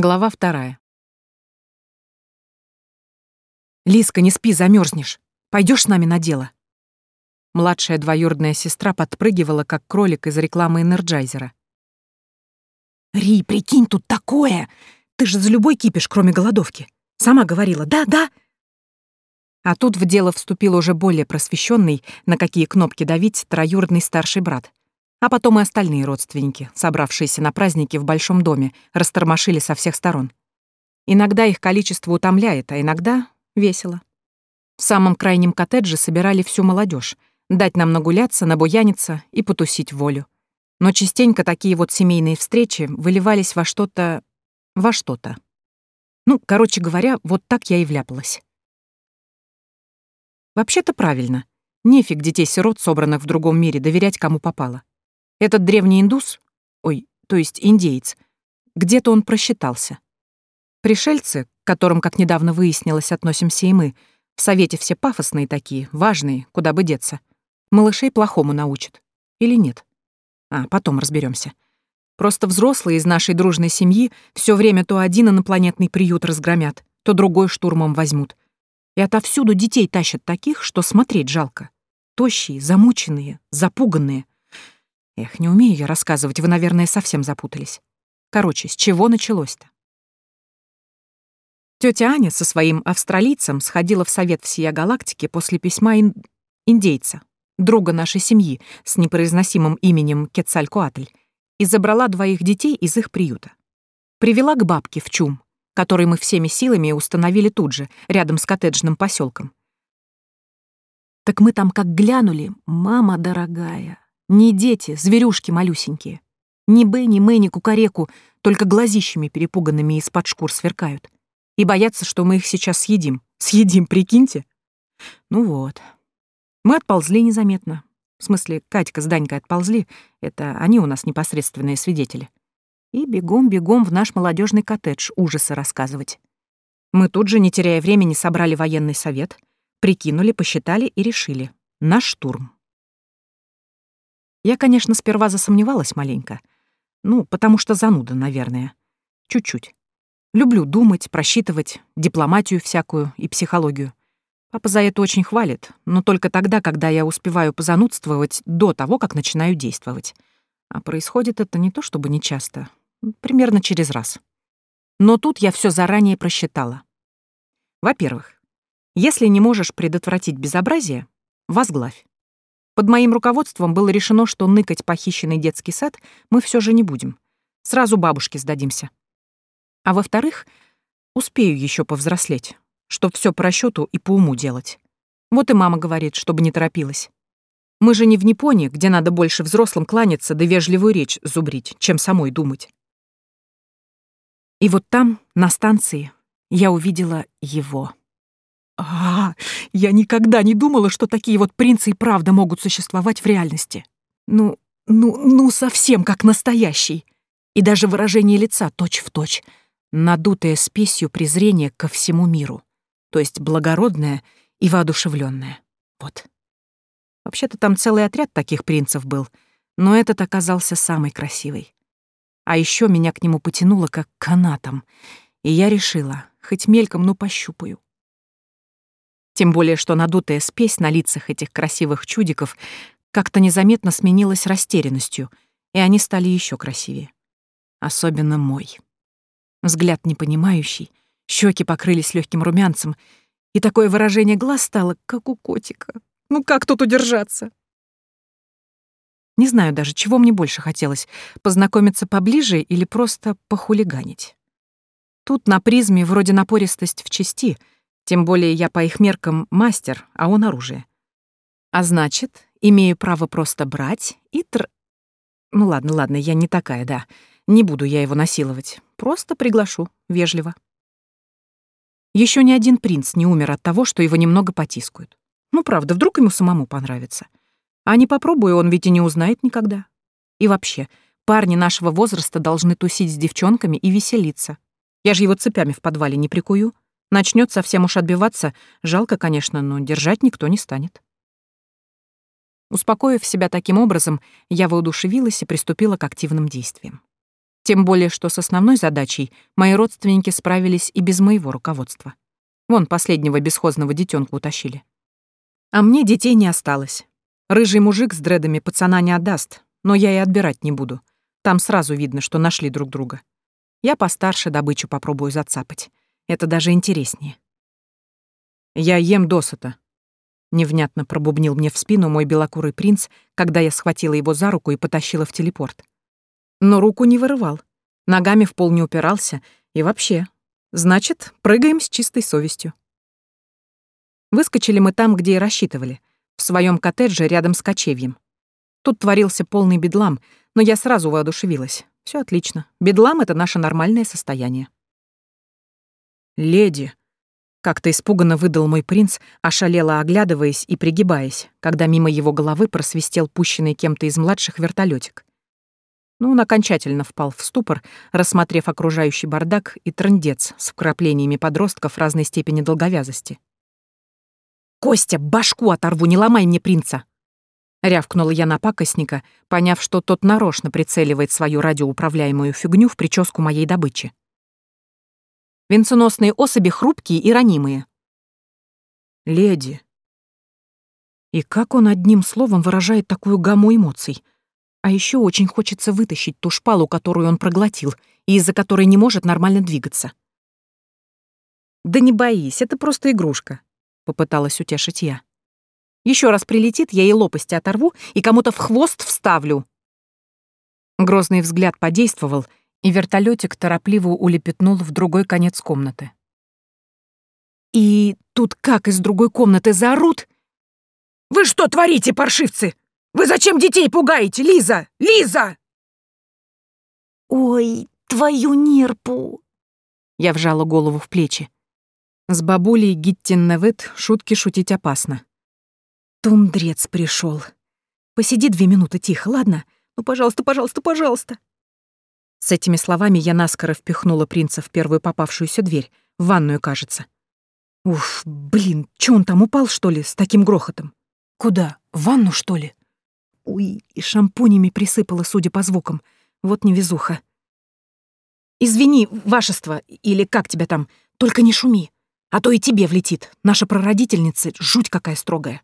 Глава вторая. «Лиска, не спи, замерзнешь. Пойдешь с нами на дело?» Младшая двоюродная сестра подпрыгивала, как кролик из рекламы Энерджайзера. «Ри, прикинь, тут такое! Ты же за любой кипиш, кроме голодовки. Сама говорила, да, да!» А тут в дело вступил уже более просвещенный, на какие кнопки давить, троюродный старший брат. А потом и остальные родственники, собравшиеся на праздники в большом доме, растормошили со всех сторон. Иногда их количество утомляет, а иногда весело. В самом крайнем коттедже собирали всю молодежь, дать нам нагуляться, набуяниться и потусить волю. Но частенько такие вот семейные встречи выливались во что-то... во что-то. Ну, короче говоря, вот так я и вляпалась. Вообще-то правильно. Нефиг детей-сирот, собранных в другом мире, доверять кому попало. Этот древний индус, ой, то есть индеец, где-то он просчитался. Пришельцы, к которым, как недавно выяснилось, относимся и мы, в Совете все пафосные такие, важные, куда бы деться. Малышей плохому научат. Или нет? А, потом разберемся. Просто взрослые из нашей дружной семьи все время то один инопланетный приют разгромят, то другой штурмом возьмут. И отовсюду детей тащат таких, что смотреть жалко. Тощие, замученные, запуганные. Эх, не умею я рассказывать, вы, наверное, совсем запутались. Короче, с чего началось-то? Тётя Аня со своим австралийцем сходила в Совет всея галактики после письма ин... индейца, друга нашей семьи с непроизносимым именем Кецалькоатль, и забрала двоих детей из их приюта. Привела к бабке в чум, который мы всеми силами установили тут же, рядом с коттеджным посёлком. Так мы там как глянули, мама дорогая, не дети, зверюшки малюсенькие. Ни Бенни, мы, ни Кукареку, только глазищами перепуганными из-под шкур сверкают. И боятся, что мы их сейчас съедим. Съедим, прикиньте. Ну вот. Мы отползли незаметно. В смысле, Катька с Данькой отползли. Это они у нас непосредственные свидетели. И бегом-бегом в наш молодежный коттедж ужасы рассказывать. Мы тут же, не теряя времени, собрали военный совет, прикинули, посчитали и решили. наш штурм. Я, конечно, сперва засомневалась маленько. Ну, потому что зануда, наверное. Чуть-чуть. Люблю думать, просчитывать, дипломатию всякую и психологию. Папа за это очень хвалит, но только тогда, когда я успеваю позанудствовать до того, как начинаю действовать. А происходит это не то чтобы нечасто, примерно через раз. Но тут я все заранее просчитала. Во-первых, если не можешь предотвратить безобразие, возглавь. Под моим руководством было решено, что ныкать похищенный детский сад мы все же не будем. Сразу бабушке сдадимся. А во-вторых, успею еще повзрослеть, чтоб все по расчету и по уму делать. Вот и мама говорит, чтобы не торопилась. Мы же не в Непоне, где надо больше взрослым кланяться да вежливую речь зубрить, чем самой думать. И вот там, на станции, я увидела его. А, я никогда не думала, что такие вот принцы и правда могут существовать в реальности. Ну, ну, ну, совсем как настоящий. И даже выражение лица точь-в-точь, точь, надутое спесью презрение ко всему миру. То есть благородное и воодушевленное. Вот. Вообще-то там целый отряд таких принцев был, но этот оказался самый красивый. А еще меня к нему потянуло как канатом, и я решила, хоть мельком, но пощупаю. Тем более, что надутая спесь на лицах этих красивых чудиков как-то незаметно сменилась растерянностью, и они стали еще красивее. Особенно мой. Взгляд непонимающий, щеки покрылись легким румянцем, и такое выражение глаз стало, как у котика. Ну как тут удержаться? Не знаю даже, чего мне больше хотелось — познакомиться поближе или просто похулиганить. Тут на призме вроде напористость в части — тем более я по их меркам мастер, а он оружие. А значит, имею право просто брать и тр... Ну ладно, ладно, я не такая, да. Не буду я его насиловать. Просто приглашу, вежливо. Еще ни один принц не умер от того, что его немного потискают. Ну, правда, вдруг ему самому понравится. А не попробую, он ведь и не узнает никогда. И вообще, парни нашего возраста должны тусить с девчонками и веселиться. Я же его цепями в подвале не прикую. Начнет совсем уж отбиваться, жалко, конечно, но держать никто не станет. Успокоив себя таким образом, я воодушевилась и приступила к активным действиям. Тем более, что с основной задачей мои родственники справились и без моего руководства. Вон последнего бесхозного детёнка утащили. А мне детей не осталось. Рыжий мужик с дредами пацана не отдаст, но я и отбирать не буду. Там сразу видно, что нашли друг друга. Я постарше добычу попробую зацапать. Это даже интереснее. «Я ем досыта», — невнятно пробубнил мне в спину мой белокурый принц, когда я схватила его за руку и потащила в телепорт. Но руку не вырывал, ногами в пол не упирался и вообще. Значит, прыгаем с чистой совестью. Выскочили мы там, где и рассчитывали, в своем коттедже рядом с кочевьем. Тут творился полный бедлам, но я сразу воодушевилась. Все отлично. Бедлам — это наше нормальное состояние. «Леди!» Как-то испуганно выдал мой принц, ошалело оглядываясь и пригибаясь, когда мимо его головы просвистел пущенный кем-то из младших вертолетик. Но он окончательно впал в ступор, рассмотрев окружающий бардак и трындец с вкраплениями подростков разной степени долговязости. «Костя, башку оторву, не ломай мне принца!» Рявкнула я на пакостника, поняв, что тот нарочно прицеливает свою радиоуправляемую фигню в прическу моей добычи. Венценосные особи хрупкие и ранимые. Леди. И как он одним словом выражает такую гамму эмоций? А еще очень хочется вытащить ту шпалу, которую он проглотил, и из-за которой не может нормально двигаться. «Да не боись, это просто игрушка», — попыталась утешить я. «Еще раз прилетит, я ей лопасти оторву и кому-то в хвост вставлю». Грозный взгляд подействовал — и вертолетик торопливо улепетнул в другой конец комнаты. «И тут как из другой комнаты заорут?» «Вы что творите, паршивцы? Вы зачем детей пугаете, Лиза? Лиза!» «Ой, твою нерпу!» Я вжала голову в плечи. С бабулей Гиттин-Невет шутки шутить опасно. Тундрец пришел. Посиди две минуты тихо, ладно? Ну, пожалуйста, пожалуйста, пожалуйста. С этими словами я наскоро впихнула принца в первую попавшуюся дверь, в ванную, кажется. Уф, блин, чё он там упал, что ли, с таким грохотом? Куда? В ванну, что ли? Уй, и шампунями присыпала, судя по звукам. Вот невезуха. «Извини, вашество, или как тебя там, только не шуми, а то и тебе влетит. Наша прародительница жуть какая строгая».